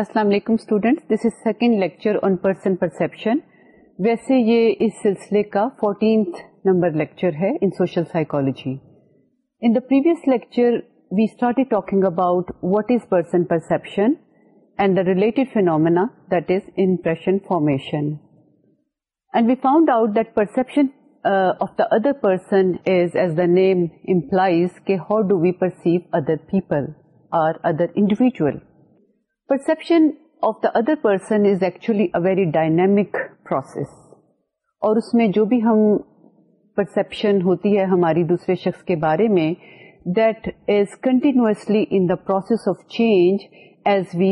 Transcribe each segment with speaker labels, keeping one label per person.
Speaker 1: السلام علیکم students this is second lecture on person perception ویسے یہ اس سلسلے کا فورٹینتھ نمبر لیکچر ہے in in social the previous lecture we start talking about what is person perception and the related phenomena that is impression formation and we found out that perception of the other person is as the name implies کہ how do we perceive other people or other individual perception of the other person is actually a very dynamic process اور اس میں جو بھی ہم perception ہوتی ہے ہماری دوسرے شخص کے بارے میں that is continuously in the process of change as we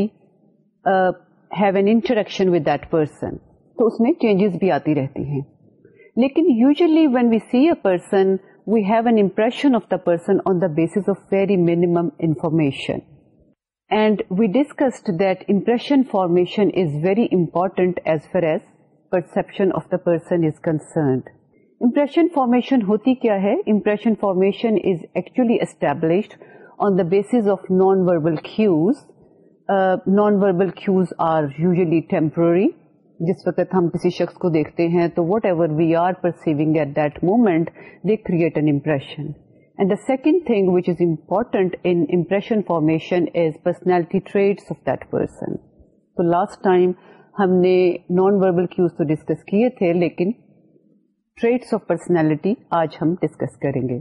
Speaker 1: have an interaction with that person تو اس میں چینجز بھی آتی رہتی ہیں لیکن usually when we see a person we have an impression of the person on the basis of very minimum information and we that that impression formation is very as as far as perception of the person is concerned impression formation ہوتی کیا ہے impression formation is actually established on the of of non verbal Uh, non verbal cues are usually temporary. جس وقت ہم کسی شخص کو دیکھتے ہیں تو whatever we are perceiving at that moment they create an impression and the second thing which is important impression formation is personality traits of that person تو لاسٹ ٹائم ہم نے نان وربل کیوز تو discuss کیے تھے لیکن traits of personality آج ہم discuss کریں گے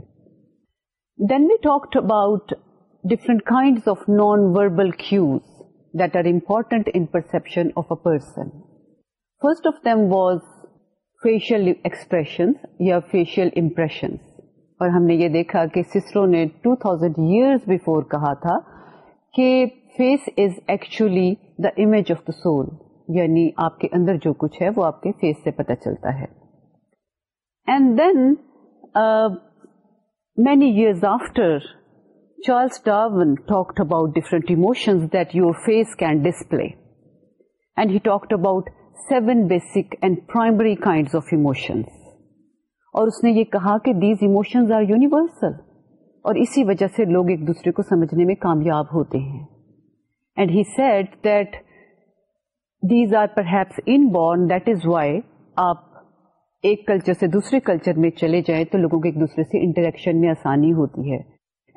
Speaker 1: then we talked about different kind of non verbal cues that are important in perception of a person first of them was facial expressions یا facial impressions اور ہم نے یہ دیکھا کہ سسرو نے 2000 تھاؤزینڈ ایئرز بفور کہا تھا کہ face is actually the image of the soul یعنی آپ کے اندر جو کچھ ہے وہ آپ کے فیس سے پتہ چلتا ہے and then many years after Charles Darwin talked about different emotions that your face can display and he talked about seven basic and primary kind of emotions اور اس نے یہ کہا کہ دیز ایموشنز آر یونیورسل اور اسی وجہ سے لوگ ایک دوسرے کو سمجھنے میں کامیاب ہوتے ہیں and he said that these are perhaps inborn that is why آپ ایک کلچر سے دوسرے کلچر میں چلے جائیں تو لوگوں کو ایک دوسرے سے انٹریکشن میں آسانی ہوتی ہے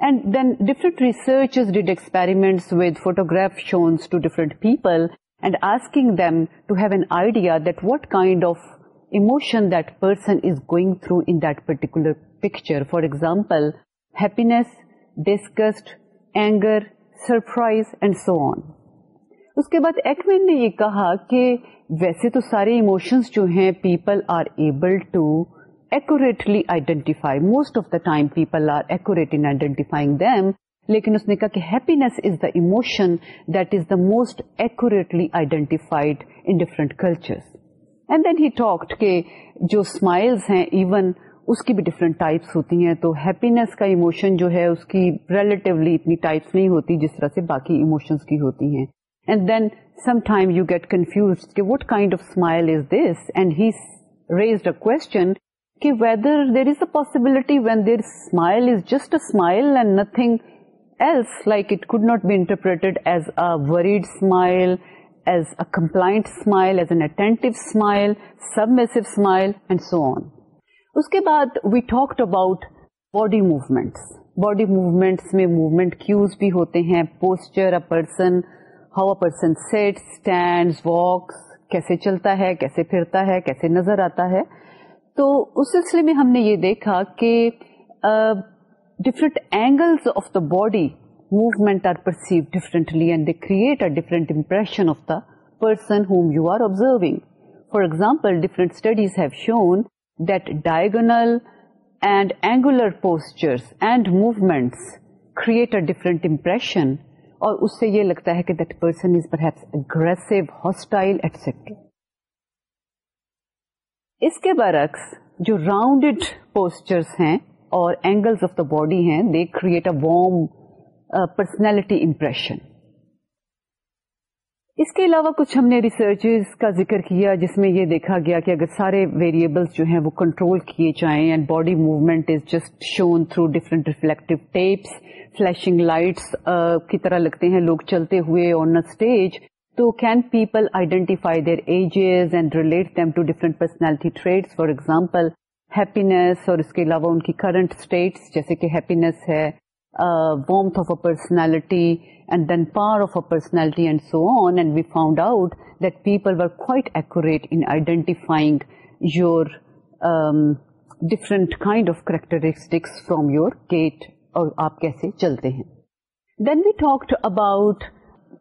Speaker 1: and then different researches did experiments with photograph shown to different people and asking them to have an idea that what kind of emotion that person is going through in particular picture for example happiness disgust anger surprise and so on اس کے بعد Ekman نے یہ کہا کہ ویسے تو سارے ایموشنس جو ہیں people are able to accurately identify most of the time people are accurate in identifying them لیکن اس نے کہا کہ happiness is the emotion that is the most accurately identified in different cultures and then he talked کہ جو smiles ہیں even اس کی بھی ڈفرینٹ ٹائپس ہوتی ہیں تو ہیپینیس کا ایموشن جو ہے اس کی ریلیٹیولی اتنی ٹائپس نہیں ہوتی جس طرح سے باقی ایموشنس کی ہوتی ہیں and then some time you get confuse کہ what kind of smile is this and he raised a question کہ whether there is a possibility when their smile is just a smile and nothing else like it could not be interpreted as a worried smile اس کے بعد we talk about body movements body movements میں movement cues بھی ہوتے ہیں posture person how a stand walks کیسے چلتا ہے کیسے پھرتا ہے کیسے نظر آتا ہے تو اس سلسلے میں ہم نے یہ دیکھا کہ different angles of the body movement are are perceived differently and and and they create a different different impression of the person whom you observing. For example, studies have shown that diagonal angular postures movements create a different impression اور اس سے یہ لگتا ہے کہ that person is perhaps aggressive hostile etcetera اس کے برعکس جو پوسچرس ہیں اور اینگلس آف دا باڈی ہیں they create a warm personality impression اس کے علاوہ کچھ ہم نے ریسرچ کا ذکر کیا جس میں یہ دیکھا گیا کہ اگر سارے ویریبلس جو ہیں وہ کنٹرول کیے جائیں and body movement is just shown through different tapes flashing lights کی طرح لگتے ہیں لوگ چلتے ہوئے آن اسٹیج تو can people identify their ages and relate them to different personality trait for example happiness اور اس کے علاوہ ان کی کرنٹ اسٹیٹس جیسے کہ ہیپینس ہے warmth of a personality and then power of a personality and so on and we found out that people are accurate in identifying your different kind of characteristics from your gait اور آپ کیسے چلتے ہیں then we talked about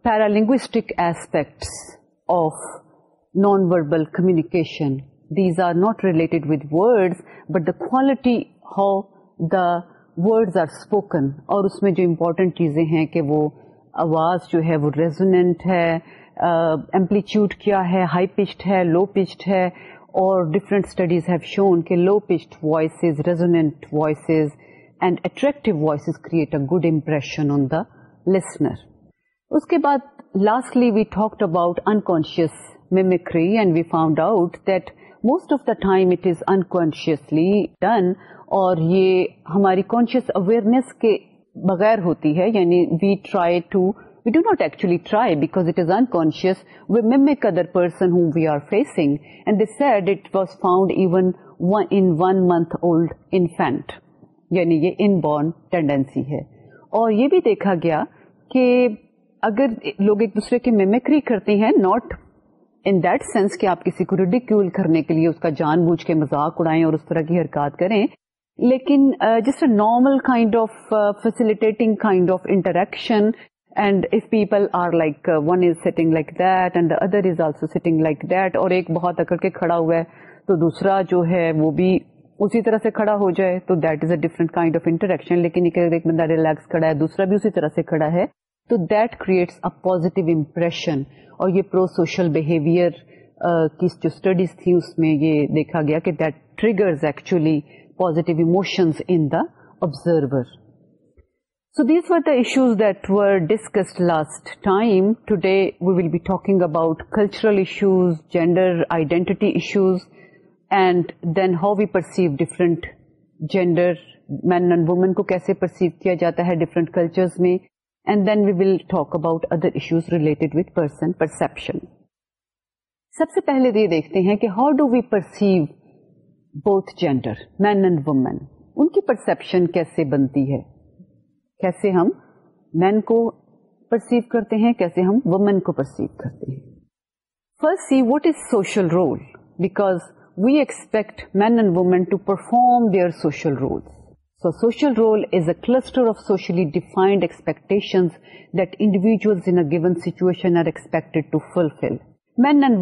Speaker 1: paralinguistic aspects of non verbal communication these are not related with words but the quality how the word are spoken اور اس میں جو important چیزیں ہیں کہ وہ آواز جو ہے وہ ریزنٹ ہے ایمپلیٹیوڈ کیا ہے ہائی پچڈ ہے لو پچڈ ہے اور ڈفرینٹ اسٹڈیز ہیو شون کہ low pitched voices resonant voices and attractive voices create a good impression on the listener اس کے بعد lastly we talked about unconscious mimicry and we found out that most of the time it is unconsciously done اور یہ ہماری conscious awareness کے بغیر ہوتی ہے یعنی we try to we do not actually try because it is unconscious we person whom we are facing and this said it was found even in one month old infant یعنی یہ inborn tendency ہے اور یہ بھی دیکھا گیا کہ اگر لوگ ایک دوسرے کی میمیکری کرتے ہیں ناٹ ان دیٹ سینس کہ آپ کسی کو ریڈیکیول کرنے کے لیے اس کا جان بوجھ کے مذاق اڑائیں اور اس طرح کی حرکات کریں لیکن just a normal kind of facilitating kind of interaction and if people are like one is sitting like that and the other is also sitting like that اور ایک بہت اکڑ کے کھڑا ہوا ہے تو دوسرا جو ہے وہ بھی اسی طرح سے کھڑا ہو جائے تو that is a different kind of interaction لیکن ایک بندہ ریلیکس کھڑا ہے دوسرا بھی اسی طرح سے کھڑا ہے تو that creates a positive impression اور یہ پرو سوشل بہیویئر کی جو اسٹڈیز تھی اس میں یہ دیکھا گیا کہ that triggers actually positive emotions in دازرور so these were the that was last gender identity issues and then how we perceive different gender men and women کو کیسے پرسیو کیا جاتا ہے ڈفرینٹ کلچر میں and then we will talk about other issues related with person perception سب سے پہلے یہ دیکھتے ہیں کہ how do we perceive both gender men and women ان کی پرسپشن کیسے بنتی ہے کیسے ہم مین کو پرسیو کرتے ہیں کیسے ہم وومین کو پرسیو کرتے ہیں first see what is social role because we expect men and women to perform their social role so social role is a cluster of socially defined expectation that individual in given are to fulfil men and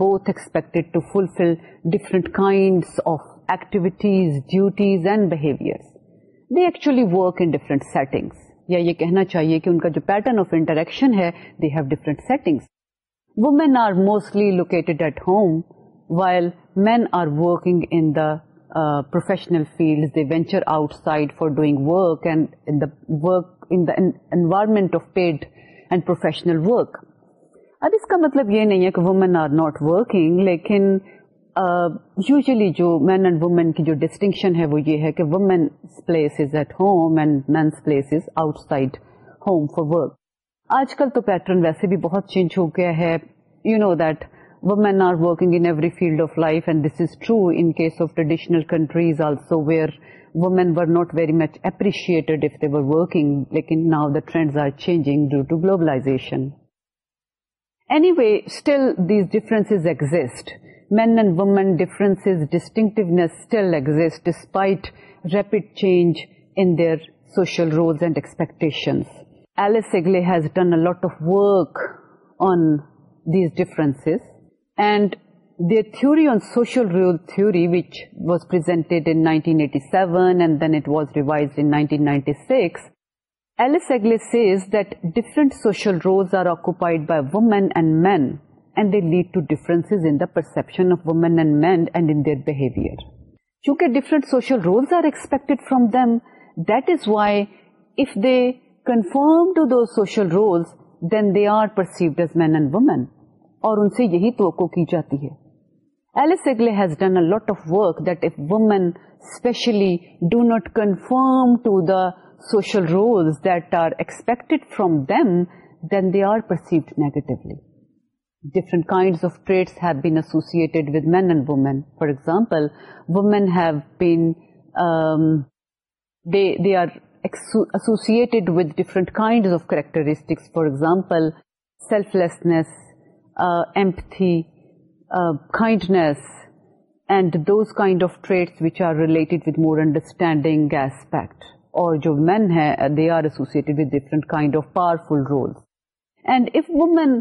Speaker 1: women expect to fulfil different kind of activities duties and behaviours they actually setting یا یہ کہنا چاہیے کہ ان کا جو pattern of interaction ہے they have different settings women are mostly located at home while men are working field they venture outside for doing of paid and professional اب اس کا مطلب یہ نہیں ہے کہ وومین آر ناٹ ورکنگ لیکن یوزلی جو مین اینڈ وومین کی جو ڈسٹنکشن ہے وہ یہ ہے کہ place is at home and men's place is outside home for work آج کل تو پیٹرن ویسے بھی بہت چینج ہو گیا ہے you know that women are working in every field of life and this is true in case of traditional countries also where women were not very much appreciated if they were working لیکن now the trends are changing due to globalisation anyway still these difference exist men and women difference ڈسٹنگنیسٹلسٹ despite rapid changer social roles and expectations Alice Eagly has done lot of work on these difference and theory on social roles تھوڑی which was پر سکس Alice Eagly says that different social role occupied by women and men and they lead to difference وینڈ مینڈیئر women اور ان سے یہی توقع کی جاتی ہے Alice Eagly has done lot of work women especially do not conform to the social roles that are expected from them, then they are perceived negatively. Different kinds of traits have been associated with men and women. For example, women have been, they are associated with different kinds of characteristics. For example, selflessness, empathy, kindness, and those kind of traits which are related with more understanding aspect. جو ون ہیں they are associated with different kind of powerful roles and if women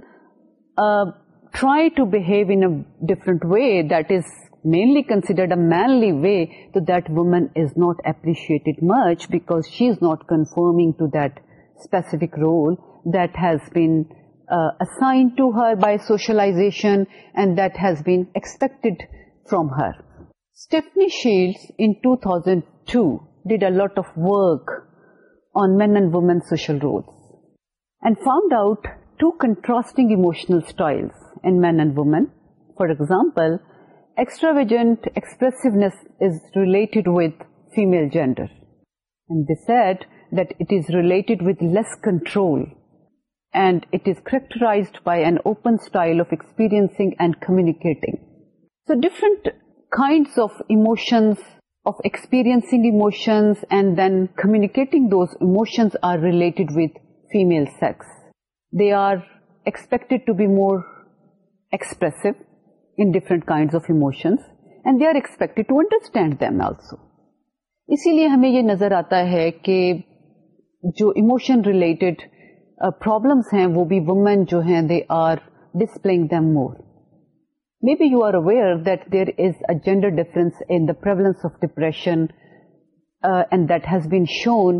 Speaker 1: try to behave انفرنٹ way that is manly considered a manly way to that woman is not appreciated much because she is not conform to this role that has been assigned to her by socialisation and that has بیسپیکٹیڈ from her Stephanie shield in two thousand two did a lot of work on men and women's social roles and found out two contrasting emotional styles in men and women. For example, extravagant expressiveness is related with female gender, and they said that it is related with less control, and it is characterized by an open style of experiencing and communicating. So different kinds of emotions experiencing emotions and then communicating those emotions are related with female sex they are expected to be more expressive different kind of emotions and they are expected to understand them also اسی لیے ہمیں یہ نظر آتا ہے کہ جو emotion related problems ہیں وہ بھی وومن جو ہیں they are displaying them more me be you are having has been shown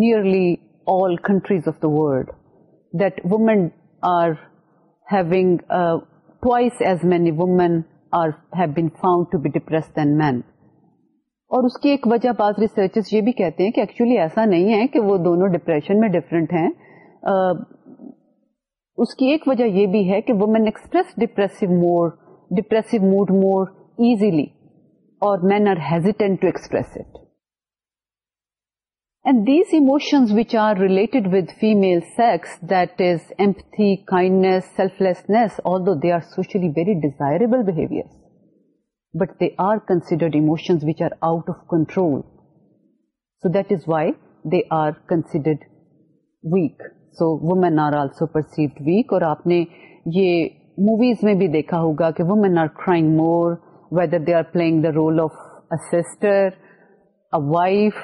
Speaker 1: nearly women that have twice as many be depressed than men اور اس کی ایک وجہ بعض ریسرچز یہ بھی کہتے ہیں کہ ایکچولی ایسا نہیں ہے کہ وہ دونوں ڈپریشن میں ڈفرینٹ ہیں uh, اس کی ایک وجہ یہ بھی ہے کہ women express depressive more depressive mood more easily اور men are hesitant to express it so women are also perceived weak اور آپ نے یہ موویز میں بھی دیکھا ہوگا کہ women are crying more whether they are playing the role of آفسٹر wife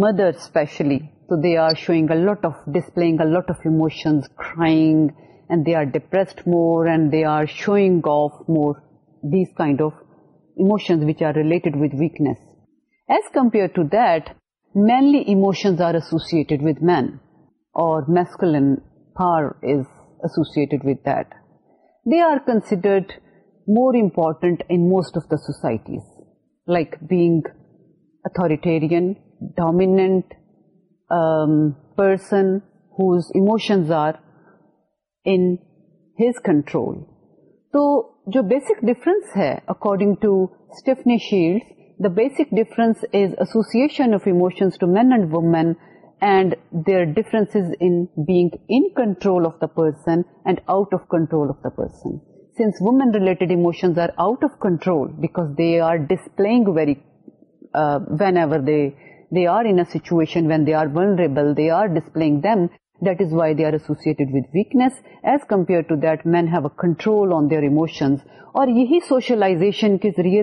Speaker 1: mother especially تو they are showing a lot of displaying a of emotions and they are depressed more and they are showing of more these kind of emotions which are related with weakness as compare to that manly are associated with men masculinised with they are considered more important most of the societies like big authoritarian dominant persons are in control تو جو basic difference ہے according to Stephanie Shields the basic difference associations to men and women presented out آفٹرز اور یہی socialization کے ذریعے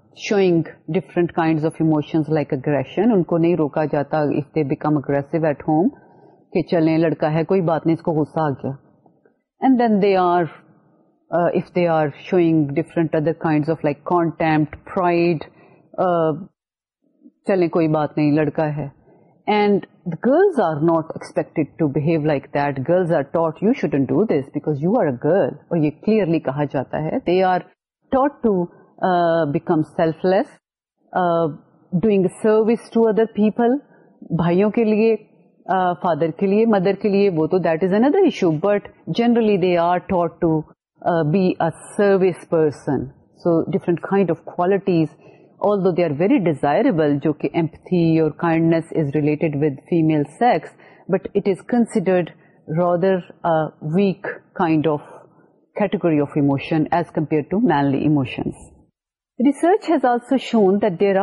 Speaker 1: showing different کا ان کو نہیں روکا جاتا ایٹ ہوم کہ چلیں لڑکا ہے کوئی بات نہیں اس کو غصہ آ گیا and then they are if they are showing different other kind of like contempt pride چلیں کوئی بات نہیں لڑکا ہے and girls are not expect like that girls are taught you shouldn't do this because you are a girl اور یہ clearly کہا جاتا ہے they are taught to become selfless doing service to other people بھائیوں کے لیے father کے لیے مدر کے لیے وہ تو that is another issue but generally they are taught to be service person so different kind of qualities all do they are very desirable جو کہ ایمپتھی اور kindness is related with female sex but it is considered rather weak kind of category of emotion as compare to manly emotions researchers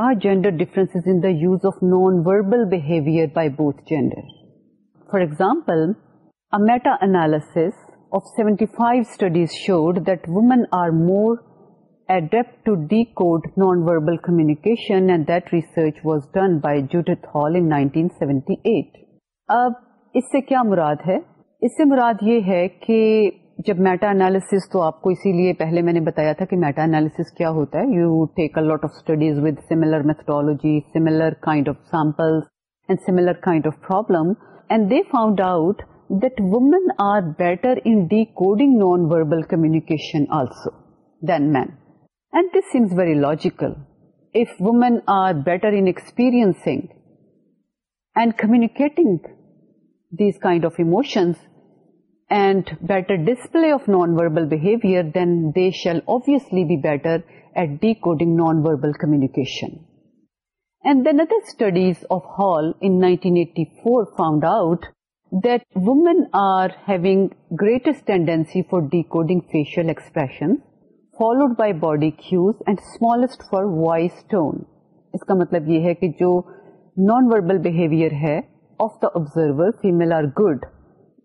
Speaker 1: for ایگزامپلٹی five studies showed that women are مورڈیپ non verbal communication seventy eight اب اس سے کیا مراد ہے اس سے مراد یہ ہے کہ جب میٹا اینالس تو آپ کو اسی لیے پہلے میں نے بتایا تھا کہ میٹا اینالیس کیا ہوتا ہے you would take it of studies with similar methodology similar kind of samples similar kind of problem and they found out that women are better in decoding non verbal communication also than men and this seems very logical if women are better in experience and communicating these kind of emotions followed by باڈیسٹ for voice tone اس کا مطلب یہ ہے کہ جو non verbal ہے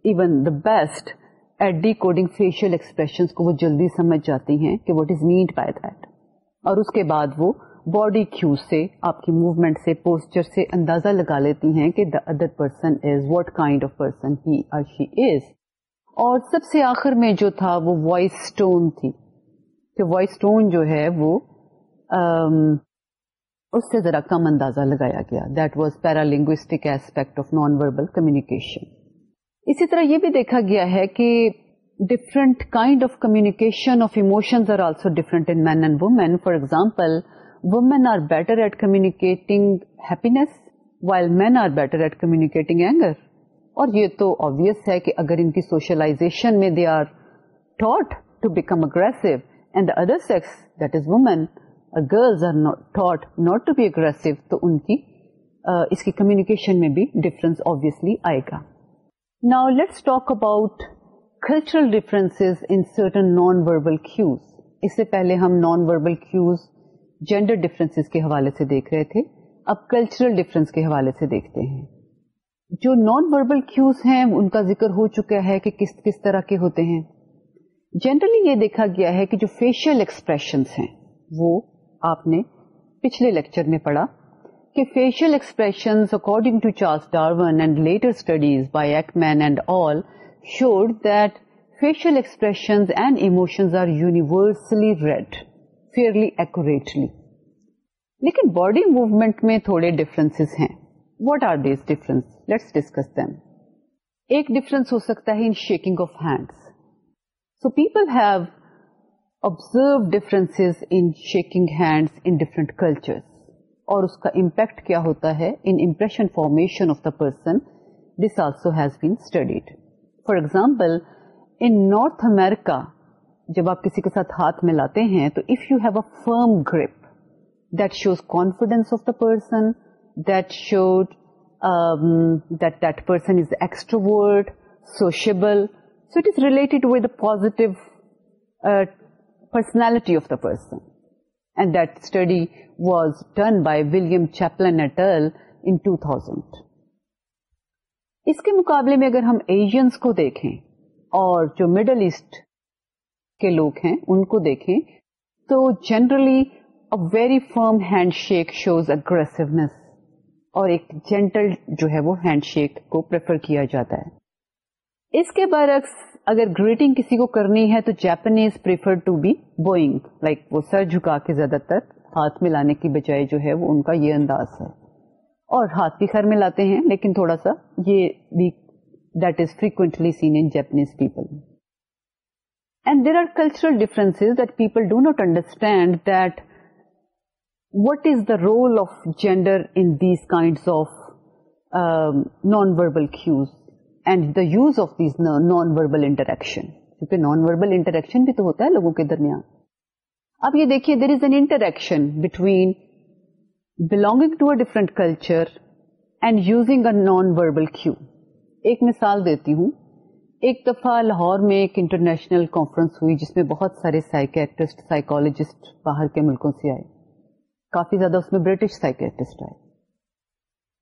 Speaker 1: even the best at decoding facial expression کو وہ جلدی سمجھ جاتی ہیں کہ واٹ از بائی دیٹ اور اس کے بعد وہ باڈی کیو سے آپ کی موومنٹ سے پوسچر سے اندازہ لگا لیتی ہیں کہ the other person person is is kind of he she اور سب سے آخر میں جو تھا وہ وائس اسٹون تھی کہ وائس اسٹون جو ہے وہ um, اس سے ذرا کم اندازہ لگایا گیا that was paralinguistic aspect of non verbal communication اسی طرح یہ بھی دیکھا گیا ہے کہ different kind of of emotions are also different in men and women for example women are better at communicating happiness while men are better at communicating anger اور یہ تو آبیس ہے کہ اگر ان کی سوشلائزیشن میں they are taught to become aggressive and the other sex that is women girls are taught not to be aggressive تو ان کی uh, اس کی کمیونیکیشن میں بھی ڈفرینسلی آئے گا now let's talk about cultural non verbal پہلے ہم نان وربل جینڈر differences کے حوالے سے دیکھ رہے تھے اب کلچرل ڈفرینس کے حوالے سے دیکھتے ہیں جو نان وربل کیوز ہیں ان کا ذکر ہو چکا ہے کہ کس کس طرح کے ہوتے ہیں جنرلی یہ دیکھا گیا ہے کہ جو فیشیل ایکسپریشنس ہیں وہ آپ نے پچھلے لیکچر میں پڑھا کہ facial expressions according to Darwin and later studies by Ekman and all showed that facial expressions and emotions are universally read fairly accurately لیکن باڈی موومینٹ میں تھوڑے ڈفرینس ہیں what are these difference let's discuss them ایک difference ہو سکتا ہے in shaking of hands so people have observe difference in shaking hands in different cultures اور اس کا امپیکٹ کیا ہوتا ہے in in impression formation of the person this also has been studied for example North America جب آپ کسی کے ساتھ ہاتھ ملاتے ہیں تو if you have a firm grip shows confidence of the person that that should that person is extroverted sociable so it is related with positive personality of the person and that study was done by William Chaplin in 2000 اس کے مقابلے میں اگر ہم Asians کو دیکھیں اور جو مڈل ایسٹ کے لوگ ہیں ان کو دیکھیں تو generally very firm hand shake shows aggressiveness اور ایک جینٹل جو ہے وہ ہینڈ شیک کو پریفر کیا جاتا ہے اس کے برعکس اگر گریٹنگ کسی کو کرنی ہے تو Japanese prefer to be bowing like وہ سر جھکا کے زیادہ تر ہاتھ میں لانے کی بجائے جو ہے وہ ان کا یہ انداز ہے اور ہاتھ بھی خیر میں لاتے ہیں لیکن تھوڑا سا یہ بھی that is frequently seen in Japanese people and there are cultural that people do not understand that what is the role of these kind of non verbal cues and the use of these non verbal interaction کیونکہ non verbal interaction بھی تو ہوتا ہے لوگوں کے درمیان اب یہ دیکھیے there is an interaction between belonging to a different culture and using a non verbal cue ایک مثال دیتی ہوں ایک دفعہ لاہور میں ایک انٹرنیشنل کانفرنس ہوئی جس میں بہت سارے سائکیٹرسٹ سائیکالوجسٹ باہر کے ملکوں سے آئے کافی زیادہ اس میں برٹش سائیکٹسٹ آئے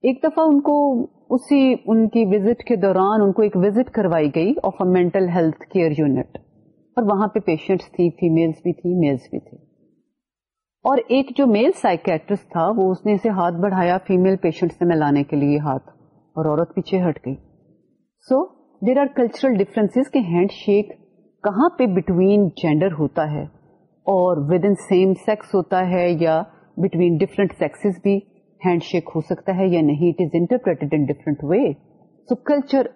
Speaker 1: ایک دفعہ ان کو اسی ان کی وزٹ کے دوران ان کو ایک وزٹ کروائی گئی of a mental health care unit اور وہاں پہ پیشنٹس تھی فیمیلس بھی تھی میلس بھی تھے اور ایک جو میل سائکریس تھا وہ اس نے اسے ہاتھ بڑھایا فیمل پیشنٹ سے ملانے کے لیے ہاتھ اور عورت پیچھے ہٹ گئی so there are cultural difference کے ہینڈ شیک کہاں پہ بٹوین جینڈر ہوتا ہے اور ود ان سیم سیکس ہوتا ہے یا بٹوین ڈفرینٹ سیکسز بھی ہینڈ شیک ہو سکتا ہے یا نہیں it is interpreted in different way so culture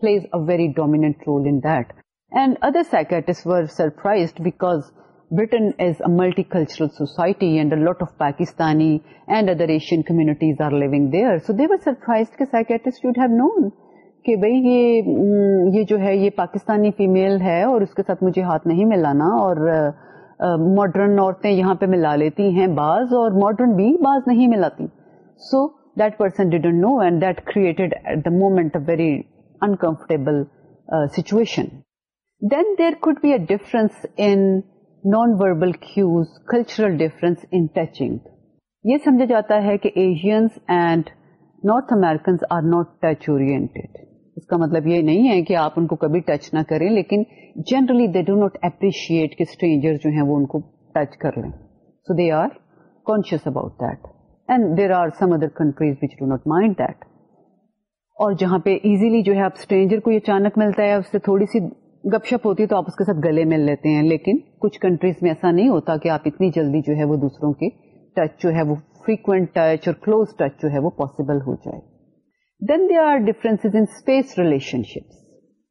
Speaker 1: plays a very dominant role in that and other سائکٹس were surprised because Britain is a multicultural society and a lot of Pakistani and other Asian communities are living there. So they were surprised that psychiatrists should have known that this is a Pakistani female and I don't get hands with her and uh, modern women get hands with her and modern women get hands with her. So that person didn't know and that created at the moment very uncomfortable situation then there could be a difference N non verbal difference in touching یہ سمجھا جاتا ہے کہ Asians and North Americans are not touch oriented اس کا مطلب یہ نہیں ہے کہ آپ ان کو کبھی ٹچ نہ کریں لیکن generally they do not appreciate کہ اسٹرینجر جو ہیں وہ ان کو ٹچ کر لیں so they are conscious about that and there are some other countries which do not mind that اور جہاں پہ ایزیلی جو ہے آپ اسٹرینجر کو یہ اچانک ملتا ہے اس سے تھوڑی سی گپ شپ ہوتی ہے تو آپ اس کے ساتھ گلے مل لیتے ہیں لیکن کچھ کنٹریز میں ایسا نہیں ہوتا کہ آپ اتنی جلدی جو ہے وہ دوسروں کے ٹچ جو ہے وہ فریکوینٹ ٹچ اور کلوز ٹچ جو ہے وہ پاسبل ہو جائے then they are difference ships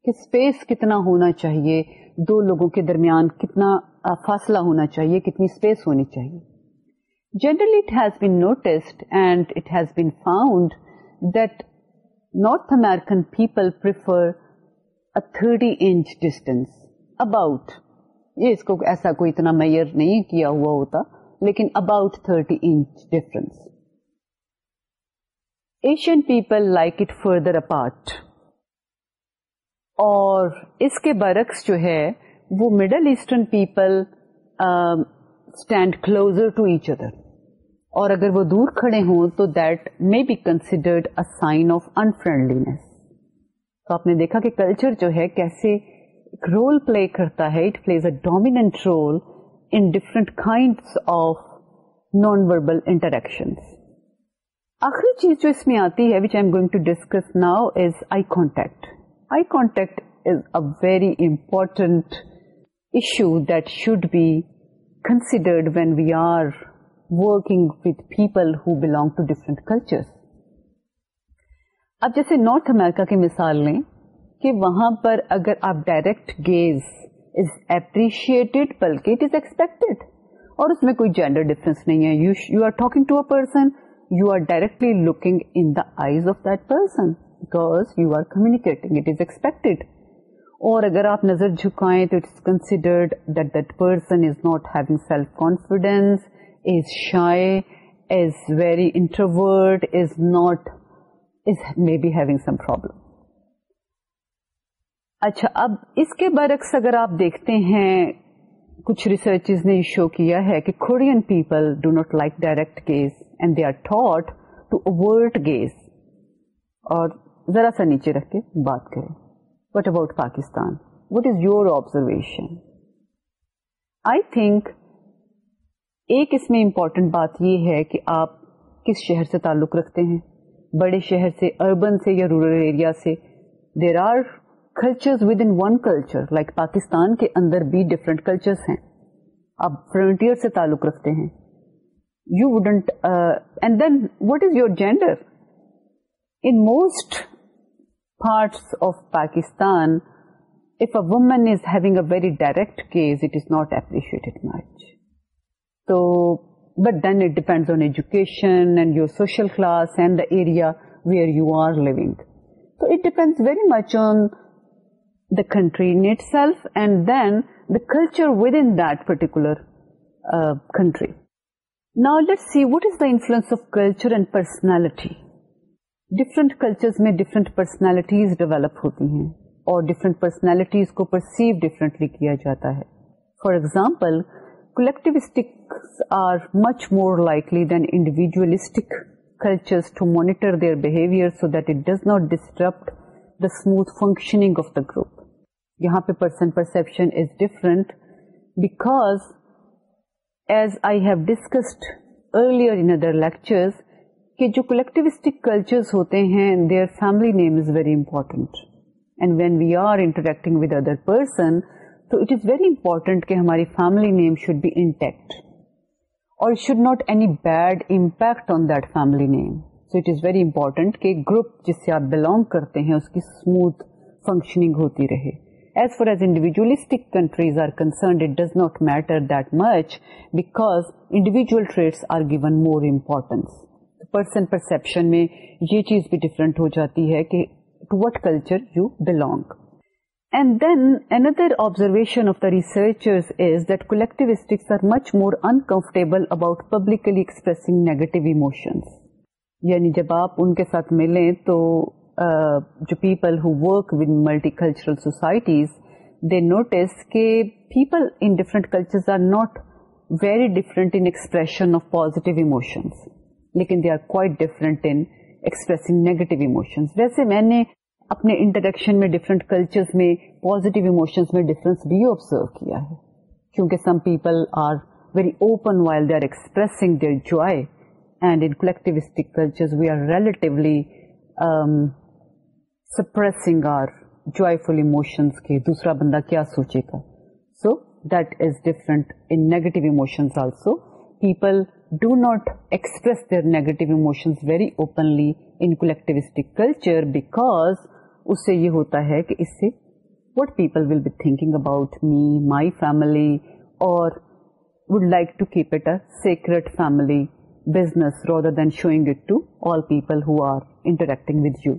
Speaker 1: کہ اسپیس کتنا ہونا چاہیے دو لوگوں کے درمیان کتنا فاصلہ ہونا چاہیے کتنی اسپیس ہونی چاہیے generally it has been noticed and it has been found that North American people thirty inch distance about یہ اس کو ایسا کوئی اتنا میئر نہیں کیا ہوا ہوتا لیکن about thirty inch difference Asian people like it further apart اور اس کے برعکس جو ہے وہ Middle Eastern people stand closer to each other اور اگر وہ دور کھڑے ہوں تو that may be considered a sign of unfriendliness تو آپ نے دیکھا کہ کلچر جو ہے کیسے رول پلے کرتا ہے it plays a dominant role in different kind of non verbal interaction آخری چیز جو اس میں آتی ہے I I I going to discuss now is is contact contact very important issue that should be considered when we are working with people who belong to different cultures. اب جیسے North America کی مثال لیں کہ وہاں پر اگر آپ ڈائریکٹ گیز از اپریشیٹڈ بلکہ اٹ از ایکسپیکٹڈ اور اس میں کوئی جینڈر ڈفرنس نہیں ہے you you are talking to a person you are directly looking in the eyes of that person because you are communicating it is expected اور اگر آپ نظر جھکائیں تو it is considered that that person is not having self confidence اچھا اب اس کے برعکس اگر آپ دیکھتے ہیں کچھ ریسرچ نے شو کیا ہے کہ Korean people do not like direct gaze and they are taught to avert gaze اور ذرا سا نیچے رکھ کے بات کریں what about Pakistan what is your observation I think ایک اس میں امپورٹنٹ بات یہ ہے کہ آپ کس شہر سے تعلق رکھتے ہیں بڑے شہر سے اربن سے یا رورل ایریا سے there are culture within one culture like Pakistan کے اندر بھی ڈفرینٹ کلچرس ہیں آپ فرنٹیئر سے تعلق رکھتے ہیں you wouldn't and then what is your gender in most parts of Pakistan if a woman is having a very direct case it is not appreciate my تو but then it depend on education and your social class and the area where you are تو it very much on the country self and then the culture within that particular country now let see what is the influence of culture and personality different culture میں different personalities develop ہوتی ہیں اور different personalities کو perceive differently کیا جاتا ہے for example so that it does not disturb the functioning of the group یہاں پہ person perception is different because کہ جو کلیکٹیوسٹک کلچر ہوتے ہیں their family name is very important and when we are interacting with other person تو it is very important کہ ہماری family name should be intact اور should not any bad impact on that family name so it is very important کہ group جس سے آپ belong کرتے ہیں اس کی اسموتھ فنکشننگ ہوتی رہے as far as individualistic and it does not matter that much because individual trait are given more importance person perception میں یہ چیز بھی ڈفرینٹ ہو جاتی ہے کہ to what culture you belong and then another observation of the researcher uncomfortable about publicly negatives یعنی جب آپ ان کے ساتھ ملیں تو جو people work with multicultural societies they notice کے people in different culture expression of positive emotions لیکن they are quite in expressing negative emotions ویسے میں نے اپنے انٹریکشن میں ڈفرینٹ کلچرز میں پازیٹیو ایموشنز میں ڈفرینس بھی آبزرو کیا ہے کیونکہ some people are very open while they are expressing their joy and in we are relatively suppressing our joyful emotions کے دوسرا بندہ کیا سوچے گا so that is different in negative emotions also people do not express their negative emotions very openly in کو culture because اس سے یہ ہوتا ہے کہ اس سے what people will be thinking about me my family اور would like to keep it a secret family business rather than showing it to all people who are interacting with you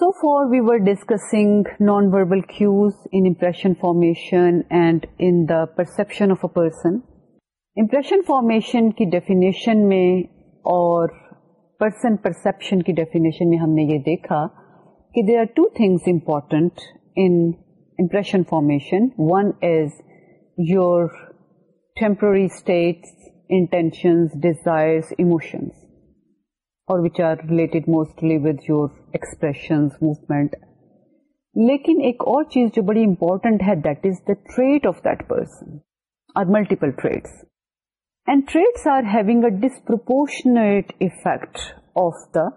Speaker 1: so for we were discussing non verbal cues impression formation and in the perception of a person impression formation کی definition میں اور person perception کی definition میں ہم نے یہ دیکھا کہ there are two things important impression formation one is your temporary states intentions desires emotions اور are related mostly with your expressions movement لیکن ایک اور چیز جو بڑی امپورٹنٹ ہے that is the trait of that person are multiple traits and traits are having a disproportionate effect of the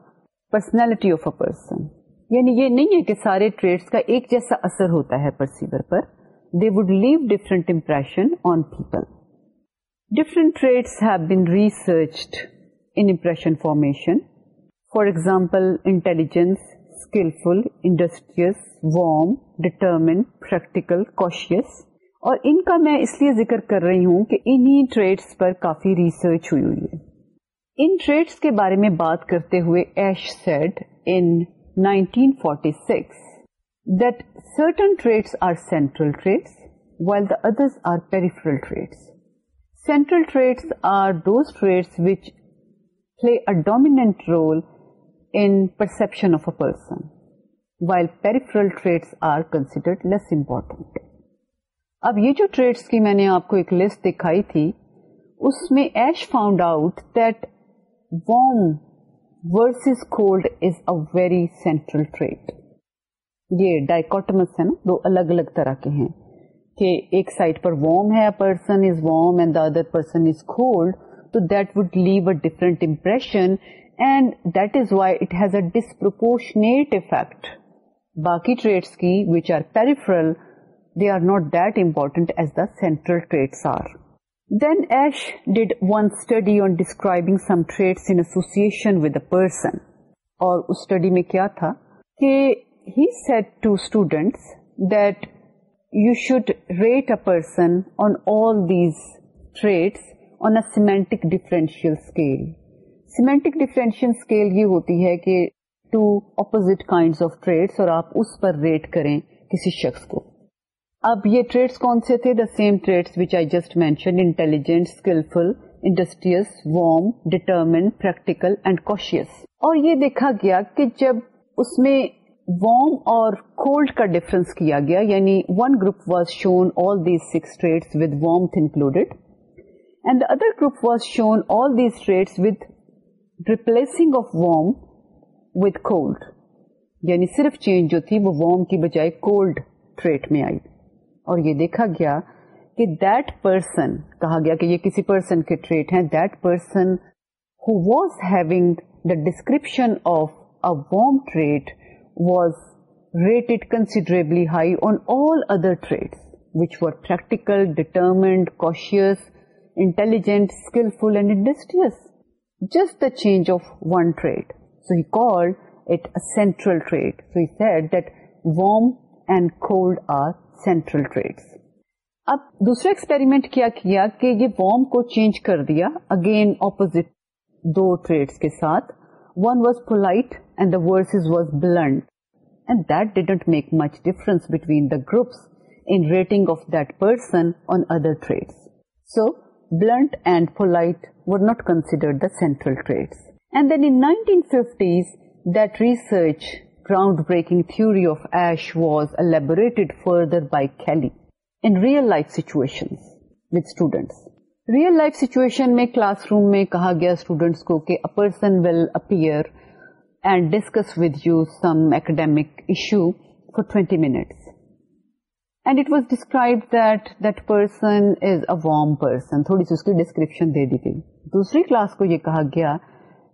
Speaker 1: personality of a person یعنی یہ نہیں ہے کہ سارے ٹریڈس کا ایک جیسا اثر ہوتا ہے پرسیور پر they would leave different impression on people different traits have been research in formation for example intelligence skilful industrious warm determined practical cautious اور ان کا میں اس لیے ذکر کر رہی ہوں کہ انہی ٹریڈس پر کافی ریسرچ ہوئی ہوئی ہے ان ٹریڈس کے بارے میں بات کرتے ہوئے Asch said in 1946 that certain traits are central traits while the others are peripheral traits. Central traits are those traits which play a dominant role in perception of a person while peripheral traits are considered less important. اب یہ جو traits کی میں نے آپ کو ایک list دکھائی تھی اس میں Asch found out that warm versus cold is very central trait یہ ہے نا دو الگ الگ طرح کے ہیں کہ ایک سائڈ پر وارم ہے person is warm and the other person is cold تو that would leave a different impression and that is why it has a disproportionate effect باقی ٹریٹس کی which are peripheral they are not that important as the central traits are then Asch did one study on describing some traits انوسن with a person اور اس study میں کیا تھا کہ he said to students that you should rate a person on all these traits on a semantic differential scale semantic differential scale یہ ہوتی ہے کہ two opposite kind of traits اور آپ اس پر ریٹ کریں کسی شخص کو اب یہ ٹریڈس کون سے تھے the same I just mention intelligent skilful industrious warm determined practical and cautious اور یہ دیکھا گیا کہ جب اس میں وارم اور کولڈ کا ڈفرنس کیا گیا یعنی one group was shown all these six traits with warm included and the other group was shown all these traits with replacing of warm with cold یعنی صرف چینج جو تھی وہ وارم کی بجائے کولڈ ٹریٹ میں آئی اور یہ دیکھا گیا کہ دیٹ پرسن کہا گیا کہ یہ کسی پرسن کے ٹریٹ ہیں that person who was having the description of a warm trait was rated considerably high on all other traits trait which واریکٹیکل determined cautious intelligent skilful and industrious just change of one trait so held a central trait so heat that warm and cold are central traits اب دوسرا experiment کیا کیا کہ یہ warm کو change کر دیا again opposite دو ٹریڈس کے ساتھ one was and the worse was blunt and that didn't make much difference between the groups in rating of that person on other traits so blunt and not consider the central traits and then in 1950s and research ground breaking تھوڑی of Asch was Kelley in real life situation میں classroom میں کہا گیا students کو کہ person will appear and discuss with you some academic issue for twenty minutes and it was describe that that person is warm person تھوڑی سی اس کی description دے دی گئی دوسری کلاس کو یہ کہا گیا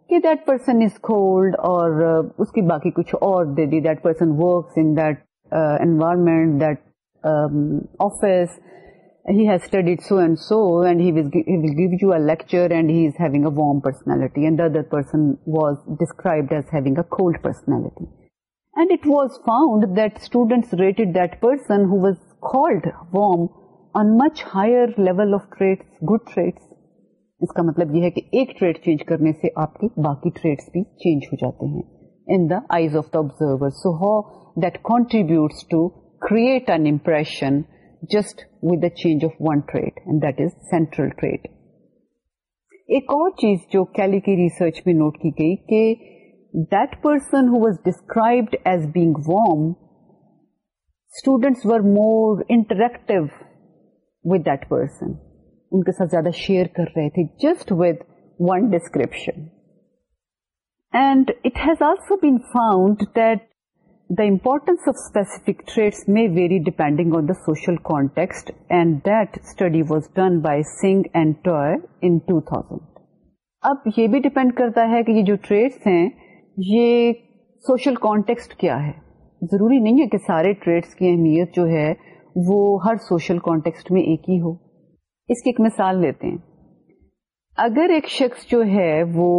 Speaker 1: کہ دیٹ پرسن از کولڈ اور uh, اس کی باقی کچھ اور دے دی that person works in that environment that office he has studied so and so and and he he will give you a lecture is having a warm personality and the other person was described as having a cold personality and it was found that students rated that person who was presented warm on much higher level of traits good traits اس کا مطلب یہ ہے کہ ایک trade change کرنے سے آپ کے باقی ٹریڈس بھی چینج ہو جاتے ہیں in the the eyes of observer so how contribute to create an impression just with the change of one trait and that is central trait ایک اور چیز جو کیلی کی ریسرچ میں نوٹ کی گئی کہ that person who was described as being warm students were more interactive with that person ان کے ساتھ زیادہ شیئر کر رہے تھے just with one description and it has also been found that the importance of specific traits میں vary depending on the social context and that study was done by Singh and Teoh in two thousand اب یہ بھی depend کرتا ہے کہ یہ جو traits ہیں یہ سوشل کانٹیکسٹ کیا ہے ضروری نہیں ہے کہ سارے ٹریڈس کی اہمیت جو ہے وہ ہر سوشل کانٹیکسٹ میں ایک ہی ہو اس کی ایک مثال لیتے ہیں اگر ایک شخص جو ہے وہ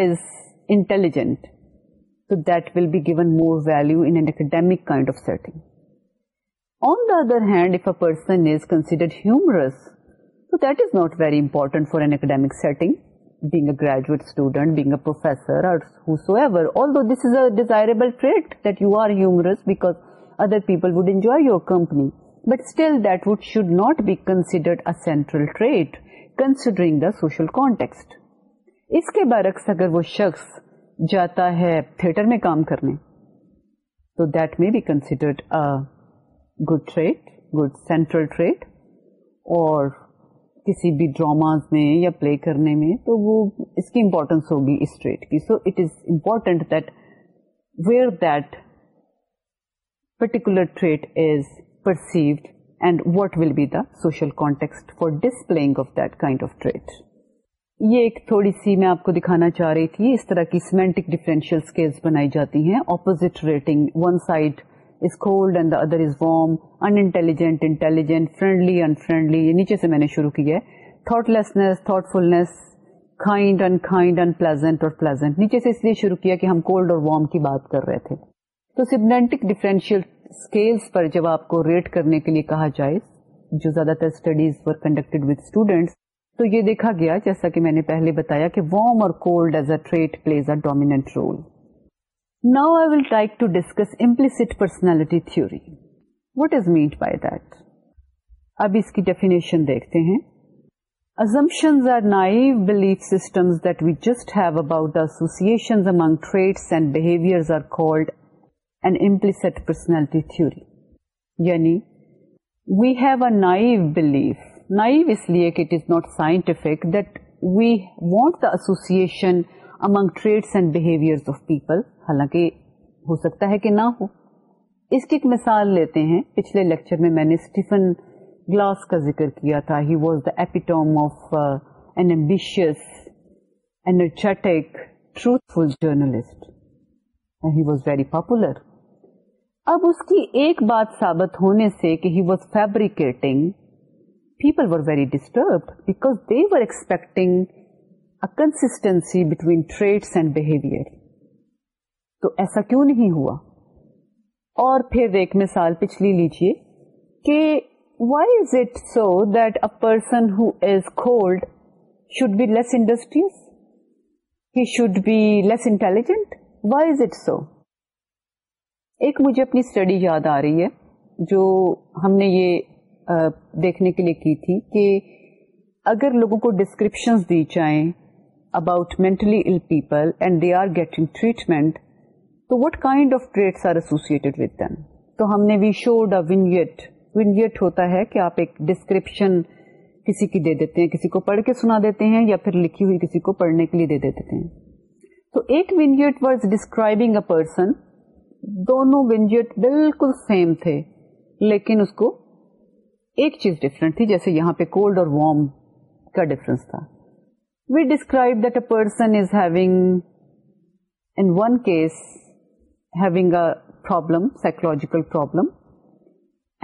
Speaker 1: از انٹیلیجنٹ تو that will be given more value in academic kind of setting on the other hand if a person is considered humorous تو that is not very important for an academic setting being a graduate student, being a professor or whosoever, although this is a desirable trait that you are humorous because other people would enjoy your company. But still that should should not be considered central trait considering the social context اس کے برعکس اگر وہ شخص جاتا ہے theatre میں کام کرنے تو they be considered good central trait اور کسی بھی ڈراماز میں یا پلے کرنے میں تو وہ اس کی امپورٹینس ہوگی اس ٹریٹ کی so it is important that where that particular trait is context and displaying of be the social trait. یہ ایک تھوڑی سی میں آپ کو دکھانا چاہ رہی تھی اس طرح کی سیمینٹک ڈیفرنشیل بنائی جاتی ہیں opposite rating one side is cold and the unintelligent intelligent friendly unfriendly یہ نیچے سے میں نے شروع کیا ان پلیزنٹ اور پلیزنٹ نیچے سے اس لیے شروع کیا کہ ہم کولڈ اور وارم کی بات کر رہے تھے تو سیمینٹک ڈیفرنشیل اسکیلس پر جب آپ کو ریٹ کرنے کے لیے کہا جائے جو زیادہ تر اسٹڈیز پر کنڈکٹیڈ وتھ اسٹوڈینٹس تو یہ دیکھا گیا جیسا کہ میں نے پہلے بتایا کہ وارم اور cold as a trait plays a dominant role now I will try to discuss implicit personality theory what is made by that اب اس کی ڈیفینیشن دیکھتے ہیں Assumptions are naive belief systems that we just have about the associations among traits and behaviors are called یعنی we have a naive belief نائ late not scientific assessing people حالانکہ ہو سکتا ہے کہ نہ ہو اس کی ایک مثال لیتے ہیں پچھلے لیکچر میں میں نے اسٹیفن گلاس کا ذکر کیا تھا واز دا ایپیٹوم آفیشنجک truthful journalist he was very popular اب اس کی ایک بات ثابت ہونے سے کہ he was fabricating people were very disturbed because they were expecting consistency between traits and behaviour تو ایسا کیوں نہیں ہوا اور پھر ایک مثال پچھلی لیجیے کہ why is it so that a person who is cold should be less industries he should be less intelligent why is it so ایک مجھے اپنی اسٹڈی یاد آ رہی ہے جو ہم نے یہ دیکھنے کے لیے کی تھی کہ اگر لوگوں کو ڈسکرپشن دی جائیں about mentally ill people and they are getting treatment تو what kind of traits are associated them تو ہم نے وی شو ونیٹ ہوتا ہے کہ آپ ایک ڈسکرپشن کسی کی دے دیتے ہیں کسی کو پڑھ کے سنا دیتے ہیں یا پھر لکھی ہوئی کسی کو پڑھنے کے لیے دے دیتے ہیں تو ایک vignette was describing a person دونوں ونجٹ بالکل سیم تھے لیکن اس کو ایک چیز ڈفرنٹ تھی جیسے یہاں پہ کولڈ اور وارم کا ڈفرنس تھا we describe that a person is having in one case having a problem psychological problem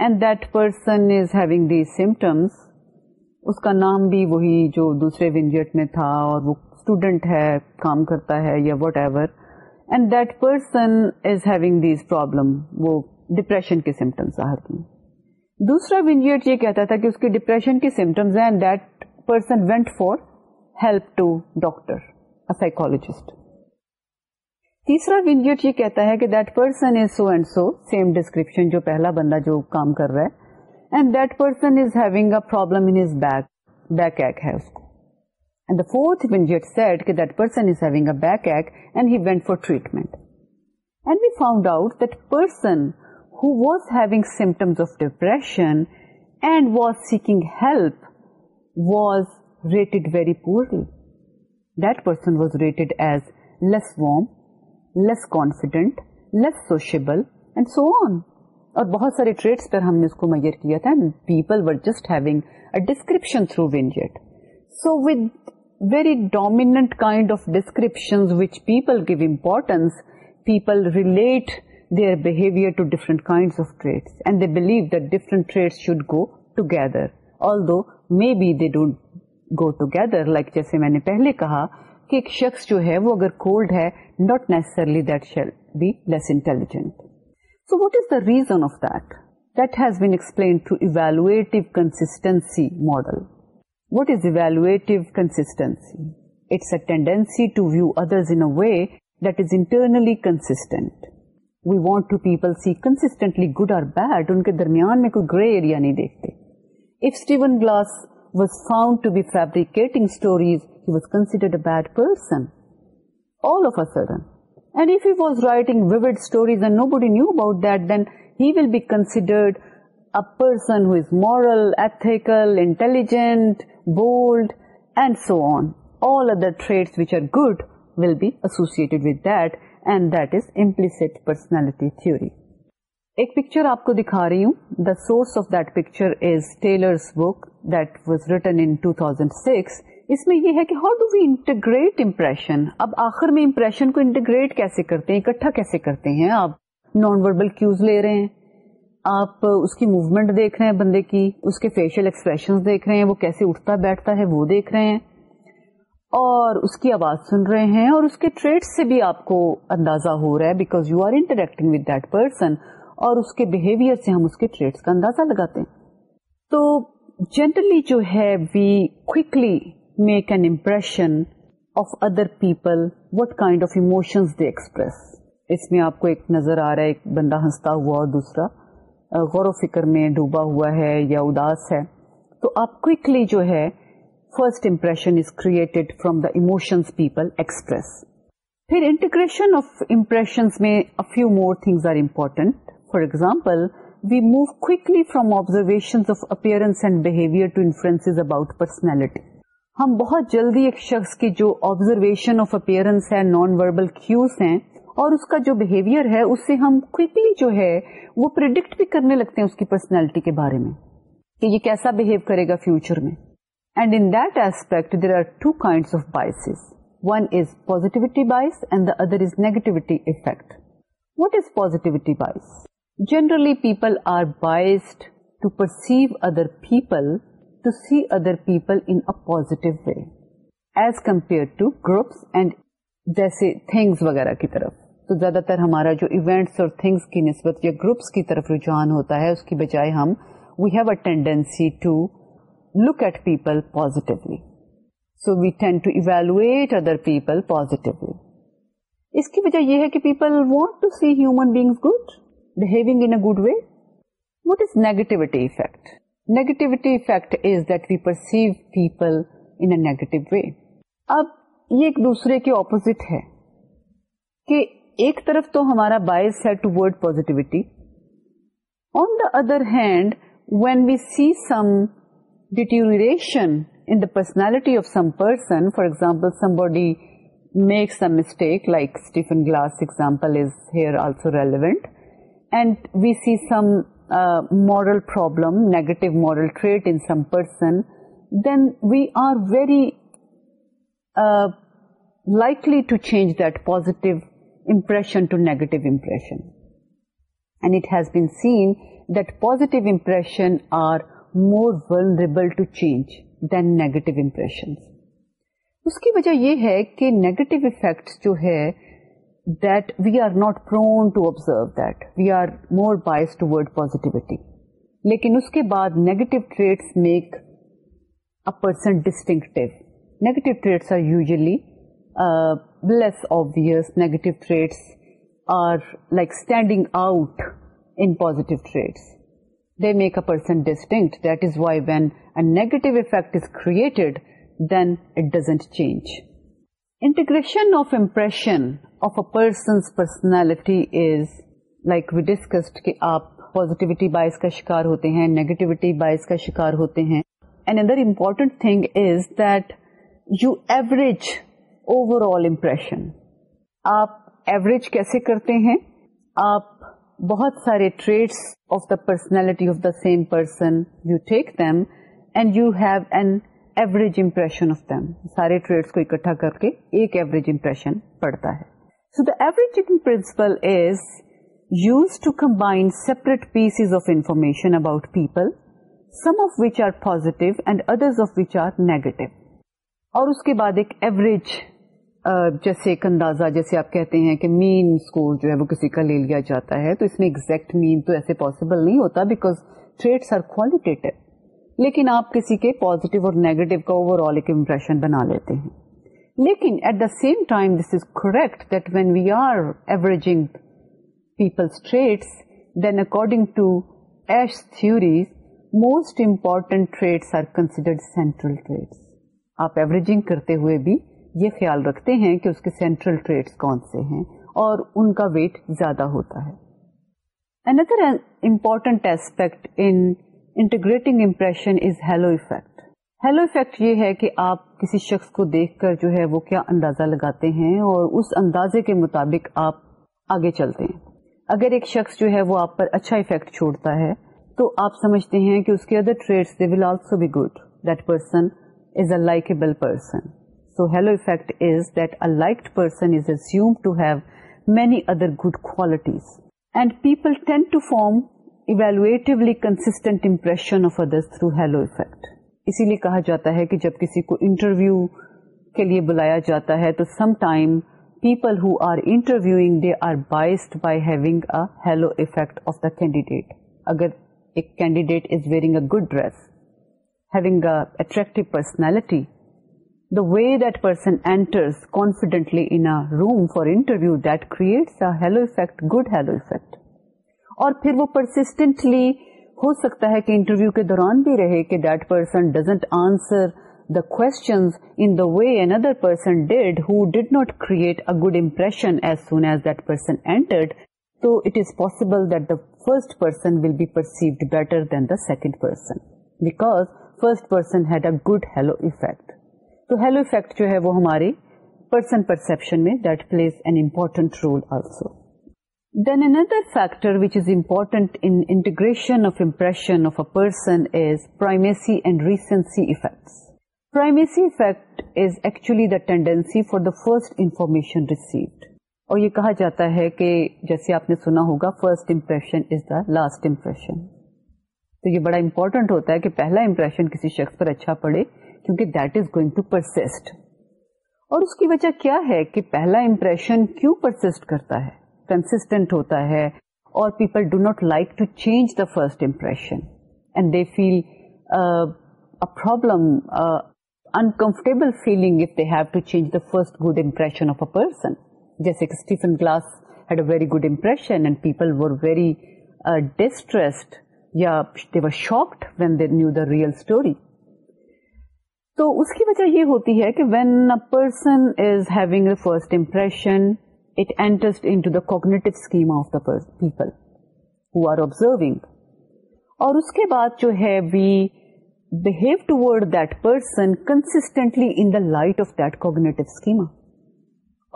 Speaker 1: and that person is having the symptoms اس کا نام بھی وہی جو دوسرے ونجیٹ میں تھا اور وہ اسٹوڈنٹ ہے کام کرتا ہے یا whatever and is having these problem depression کے ڈاکٹر سائیکولوجسٹ تیسرا ونجیٹ یہ کہتا ہے کہ that person is so and so same description جو پہلا بندہ جو کام کر رہا ہے and that person is having a problem in back back ایک ہے اس کو فورتھ وینٹ سیٹ کہوشیبل اور بہت سارے ٹریڈس پر ہم نے اس کو میئر کیا تھا پیپل و جسٹر through went so with very dominant kind of descriptions which people give importance people relate their behaviour although maybe don't go together like جیسے میں نے پہلے کہا کہ ایک شخص جو ہے وہ اگر کولڈ ہے not necessarily that should be less intelligent so what is the reason of that has been explained to evaluate consistency model what is value consistency to view ادرسٹینٹ we وانٹل good ان کے درمیان cold and so on all other trait which are good will be associated with that and that is implicit personality theory ایک picture آپ کو دکھا رہی ہوں the source of that picture is Taylor's book that was written in 2006 اس میں یہ ہے کہ how do we integrate impression اب آخر میں امپریشن کو انٹیگریٹ کیسے کرتے ہیں اکٹھا کیسے کرتے ہیں آپ نان وربل کیوز لے رہے ہیں آپ اس کی موومینٹ دیکھ رہے ہیں بندے کی اس کے فیشیل ایکسپریشن دیکھ رہے ہیں وہ کیسے اٹھتا بیٹھتا ہے وہ دیکھ رہے ہیں اور اس کی آواز سن رہے ہیں اور اس کے ٹریٹ سے بھی آپ کو اندازہ ہو رہا ہے because you are interacting that person اور اس کے بہیویئر سے ہم اس کے ٹریٹس کا اندازہ لگاتے ہیں تو جنرلی جو ہے we quickly make an impression of other people what kind of emotions they express اس میں آپ کو ایک نظر آ رہا ہے ایک بندہ ہنستا ہوا اور دوسرا غور و فکر میں ڈوبا ہوا ہے یا اداس ہے تو آپ کلی جو ہے first impression is created from the emotions people express پھر انٹیگریشن آف امپریشن میں few more things are important for example we move quickly from observation of appearance and behaviour to influence about personality ہم بہت جلدی ایک شخص کی جو observation of appearance ہے نان وربل کیوز ہیں اور اس کا جو بہیویئر ہے اس سے ہم جو ہے وہ پرڈکٹ بھی کرنے لگتے ہیں اس کی پرسنالٹی کے بارے میں کہ یہ کیسا بہیو کرے گا فیوچر میں and in that aspect there are two kind of bias one is positivity bias and the other is negativity effect what is positivity bias generally people are biased to perceive other people to see other people in positive way as compare to groups and جیسے things وغیرہ کی طرف تو زیادہ تر ہمارا جو events اور تھنگس کی نسبت یا گروپس کی طرف رجحان ہوتا ہے اس کی بجائے ہم we have a tendency to look at people positively so we to evaluate other people positively اس کی وجہ یہ ہے کہ people want to see human beings good behaving in a way what is negativity effect negativity effect is that we perceive people انگیٹو way اب یہ ایک دوسرے کے اپوزٹ ہے کہ ایک طرف تو ہمارا باعث ہے toward positivity on the other hand when we see some deterioration in the personality of some person for example somebody makes م mistake like Stephen Glass example is here also relevant and we see some moral problem negative moral trait in some person then we are very likely to change that positive impression and it has more vulnerable are more change negative impression اس کی وجہ یہ ہے کہ negative effects جو ہے prone toward positivity لیکن اس کے بعد negative traits person distinct negative traits are usually بلیسبیئر negative traits are like standing out in positive trait they make a person distinct that is why we negative effect is created then it doesn't change integration of impression of a person's personality is like we discussed کہ آپ پازیٹوٹی باس کا شکار ہوتے ہیں negativity باس کا شکار ہوتے ہیں and other important thing is that you average overall impression آپ ایوریج کیسے کرتے ہیں آپ بہت سارے traits of the personality of the same person you take them and you have an average impression of them سارے traits کو اکٹھا کر کے ایک ایوریج امپریشن پڑتا ہے so the average principle is use to combine separate pieces of information about people some of which are positive and others of are negative اور اس کے بعد ایک ایوریج جیسے ایک اندازہ جیسے آپ کہتے ہیں کہ مین اسکور جو ہے وہ کسی کا لے لیا جاتا ہے تو اس میں ایکزیکٹ مین تو ایسے پاسبل نہیں ہوتا آر ٹریڈس لیکن آپ کسی کے پوزیٹو اور نیگیٹو کا اوور آل ایک امپریشن بنا لیتے ہیں لیکن at the same time this is correct that when we are averaging peoples traits then according to Asch theories most are considered central traits آپ ایوریجنگ کرتے ہوئے بھی یہ خیال رکھتے ہیں کہ اس کے سینٹرل ٹریٹس کون سے ہیں اور ان کا ویٹ زیادہ ہوتا ہے اندر important aspect integrating impression is halo halo effect effect یہ ہے کہ آپ کسی شخص کو دیکھ کر جو ہے وہ کیا اندازہ لگاتے ہیں اور اس اندازے کے مطابق آپ آگے چلتے ہیں اگر ایک شخص جو ہے وہ آپ پر اچھا افیکٹ چھوڑتا ہے تو آپ سمجھتے ہیں کہ اس کے other they will also be good that person is a likeable person halo effect is that I like person is assumed to have many other good qualities and people tend to form evaluatively constant impression of other through halo effect اسی لیے کہا جاتا ہے کہ جب کسی کو interview کے لیے بلایا جاتا ہے تو some time people who are interviewing they are biased by having a halo effect of the candidate اگر ایک candidate is wearing a good dress having a attractive personality the way that person enters confidently in a room for interview that creates a that effect, good halo effect. اور پھر وہ persistently ہو سکتا ہے کہ interview کے دوران بھی رہے کہ that person doesn't answer the questions in the way N other person did who did not create a good impression as soon as that person entered تو it is possible that the first person will be perceived better than the second person because first person had a good halo effect تو halo effect جو ہے وہ ہماری person perception میں that plays an important role also then another factor which is important integration of of impression a person is primacy and recency primacy effect is actually the tendency for the first information received اور یہ کہا جاتا ہے کہ جیسے آپ نے سنا ہوگا first impression is the last impression تو یہ بڑا امپورٹنٹ ہوتا ہے کہ پہلا امپریشن کسی شخص پر اچھا پڑے کیونکہ that is going to persist اور اس کی وجہ کیا ہے کہ پہلا امپریشن کیوں پرسٹ کرتا ہے کنسٹینٹ ہوتا ہے اور people do not like to change the first impression and they feel problem uncomfortable feeling if they have to change the first good impression of a person جیسے کہ Stephen Glass had a very good impression and people were very distressed یا they were shocked when they knew the real story تو اس کی وجہ یہ ہوتی ہے کہ when a person is having a first impression it enters cognitive scheme of the people who are observing اور اس کے بعد جو ہے we view toward person constantly in the light of that cognitive schema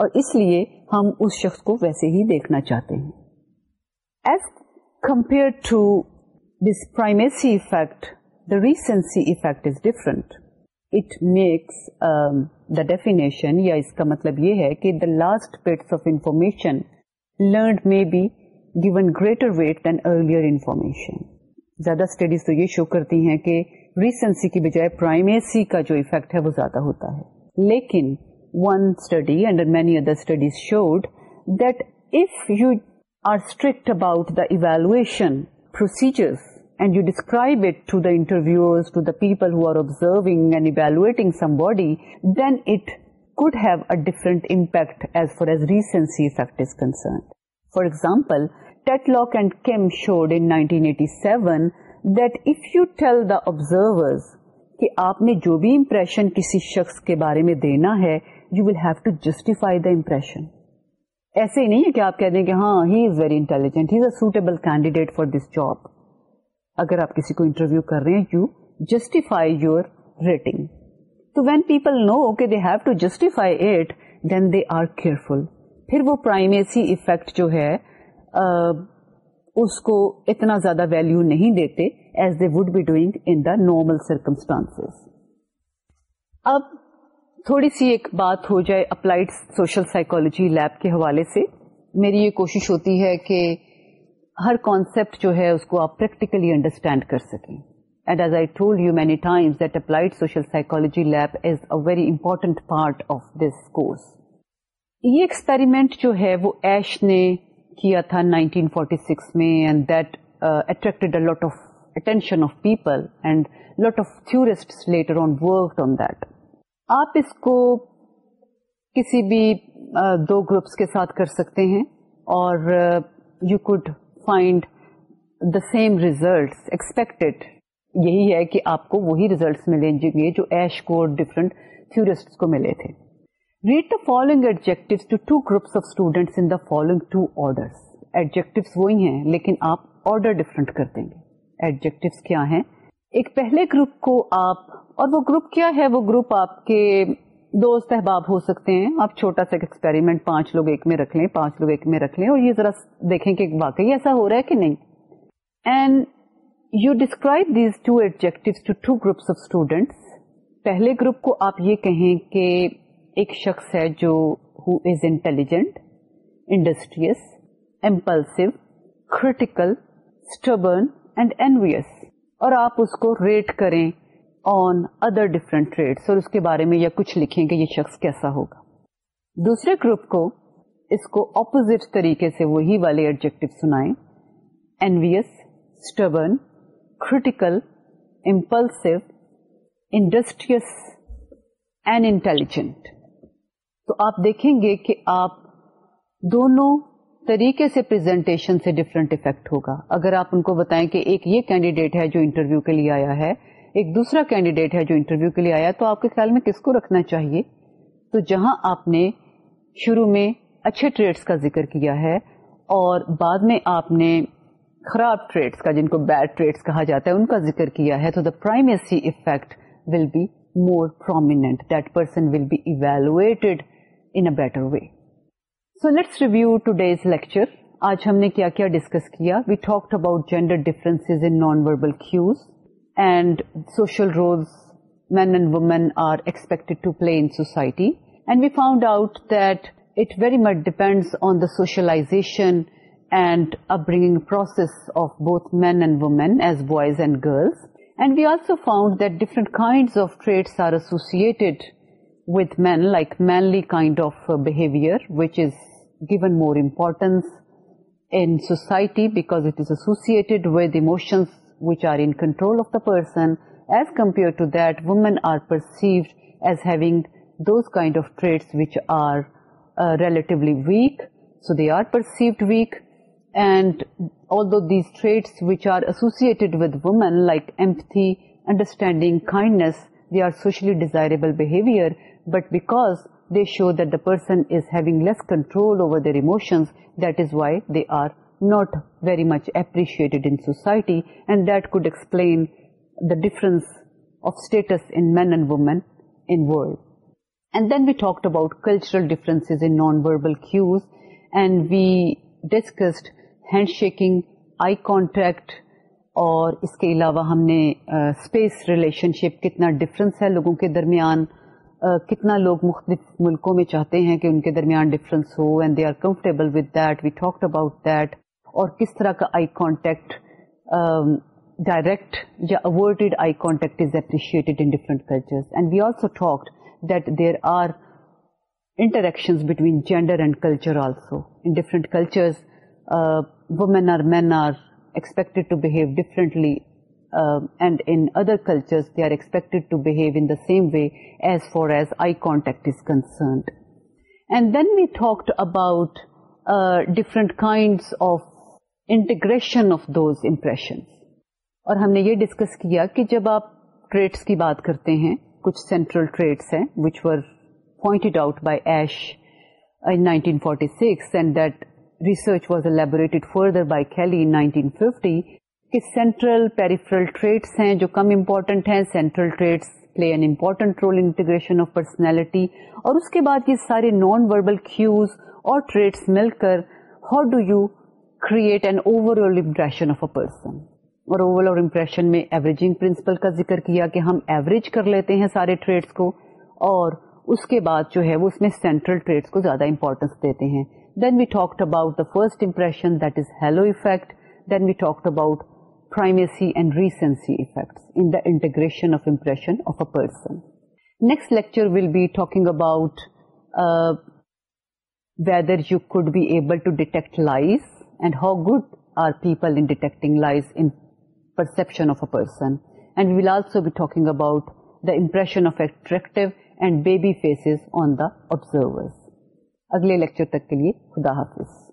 Speaker 1: اور اس لیے ہم اس شخص کو ویسے ہی دیکھنا چاہتے ہیں as compare to this primacy effect the recency effect is different it makes definition یا اس کا مطلب یہ ہے کہ the last bits of information learned may be given greater weight than earlier information زیادہ اسٹڈیز تو یہ شو کرتی ہیں کہ ریسنسی کی بجائے پرائمیسی کا جو افیکٹ ہے وہ زیادہ ہوتا ہے لیکن one study under many other studies showed that if you are strict about the evaluation procedure and you describe interviews to the people and evaluating somebody then it could have a different impact as far as reasons concern for example Tetlock and Kim showed aunty seven the observe کہ آپ نے جو بھی impression کسی شخص کے بارے میں دینا ہے you will have to justify the impression ایسے ہی نہیں ہے کہ آپ کہتے ہیں ہاں he is very intelligent has a suitable candidate for this job اگر آپ کسی کو انٹرویو کر رہے ہیں یو جسٹیفائی یور ریٹنگ تو وین پیپل نو کہ they have to justify it then they are careful پھر وہ پرائمیسی افیکٹ جو ہے اس کو اتنا زیادہ ویلو نہیں دیتے as they would be doing in the normal circumstance اب تھوڑی سی ایک بات ہو جائے اپلائڈ سوشل سائیکولوجی لیب کے حوالے سے میری یہ کوشش ہوتی ہے کہ ہر کانسیپٹ جو ہے اس کو آپ پریکٹیکلی انڈرسٹینڈ کر سکیں and as I told you many times that applied social psychology lab is a very important part of this course یہ ایکسپیریمنٹ جو ہے وہ ایش نے کیا تھا 1946 میں and that attracted a lot of attention of people and lot of تھورسٹ later on work on that آپ اس کو کسی بھی uh, دو گروپس کے ساتھ کر سکتے ہیں اور you uh, could find the same result expected یہی ہے کہ آپ کو وہی ریزلٹس ملیں گے جو ایش کو اور ڈفرنٹ تھورسٹ کو ملے تھے read the following adjective to two groups of students in the following to order adjective وہی ہیں لیکن آپ آرڈر ڈفرنٹ کر دیں گے ایڈجیکٹو کیا ہیں ایک پہلے گروپ کو آپ اور وہ گروپ کیا ہے وہ گروپ آپ کے دوست احباب ہو سکتے ہیں آپ چھوٹا سا ایکسپیریمنٹ پانچ لوگ ایک میں رکھ لیں پانچ لوگ ایک میں رکھ لیں اور یہ ذرا دیکھیں کہ واقعی ایسا ہو رہا ہے کہ نہیں and you describe these to to two groups of students پہلے گروپ کو آپ یہ کہیں کہ ایک شخص ہے جو who is intelligent industrious impulsive critical stubborn and envious اور آپ اس کو ریٹ کریں آن ادر ٹریڈ اور اس کے بارے میں یا کچھ لکھیں کہ یہ شخص کیسا ہوگا دوسرے گروپ کو اس کو اپوزٹ طریقے سے وہی والے ایڈجیکٹو سنائیں critical impulsive industrious and intelligent تو آپ دیکھیں گے کہ آپ دونوں طریقے سے پریزنٹیشن سے ڈفرینٹ افیکٹ ہوگا اگر آپ ان کو بتائیں کہ ایک یہ کینڈیڈیٹ ہے جو انٹرویو کے لیے آیا ہے ایک دوسرا کینڈیڈیٹ ہے جو انٹرویو کے لیے آیا تو آپ کے خیال میں کس کو رکھنا چاہیے تو جہاں آپ نے شروع میں اچھے ٹریڈس کا ذکر کیا ہے اور بعد میں آپ نے خراب ٹریڈس کا جن کو بیڈ ٹریڈس کہا جاتا ہے ان کا ذکر کیا ہے تو the primacy effect will be more prominent person will be evaluated in a better way so let's review today's lecture آج ہم نے کیا کیا ڈسکس کیا we talked about gender difference in non verbal cues and social roles men and women are expected to play in society. And we found out that it very much depends on the socialization and upbringing process of both men and women, as boys and girls. And we also found that different kinds of traits are associated with men, like manly kind of behavior, which is given more importance in society because it is associated with emotions which are in control of the person, as compared to that, women are perceived as having those kind of traits which are uh, relatively weak. So they are perceived weak, and although these traits which are associated with women, like empathy, understanding, kindness, they are socially desirable behavior, but because they show that the person is having less control over their emotions, that is why they are not very much appreciated in society and that could explain the difference of status in men and women in world. And then we talked about cultural differences in non-verbal cues and we discussed handshaking, eye contact اور اس کے علاوہ ہم نے space relationship کتنا difference ہے لوگوں کے درمیان uh, کتنا لوگ مختلف ملکوں میں چاہتے ہیں کہ ان کے درمیان ڈفرینس ہو and they are comfortable with that we talked about that اور کس طرح کا آئی کانٹیکٹ ڈائریکٹ یا averted eye contact is appreciated in different cultures and we also talked that there are interactions between gender and culture also in different cultures women are men are expected to behave differently Uh, um, and in other cultures they are expected to behave in the same way as far as eye contact is concerned. And then we talked about uh, different kinds of integration of those impression اور ہم نے یہ discuss کیا کہ جب آپ traits کی بات کرتے ہیں کچھ سینٹرل ٹریڈس ہیں which were pointed out by Asch nineteen forty six research was elaborated further by Kelly in کہ سینٹرل پیریفرل ٹریڈس ہیں جو کم امپورٹنٹ ہیں central traits play an important role integration of personality اور اس کے بعد یہ سارے نان وربل کیوز اور ٹریڈس مل کر how do you a person اور اوور آل امپریشن میں ایوریجنگ پرنسپل کا ذکر کیا کہ ہم ایوریج کر لیتے ہیں سارے ٹریڈس کو اور اس کے بعد جو ہے وہ اس میں سینٹرل ٹریڈس کو زیادہ امپورٹینس دیتے ہیں then we talk about the first impression that is halo effect then we talk about primacy and recency in the integration of impression of a person next lecture will be talking about whether you could be able to detect lies and how good are پیپلکٹ person and we'll also be talking اباؤٹریشن of attractive and baby faces on the observer اگلے lecture تک کے لیے خدا حافظ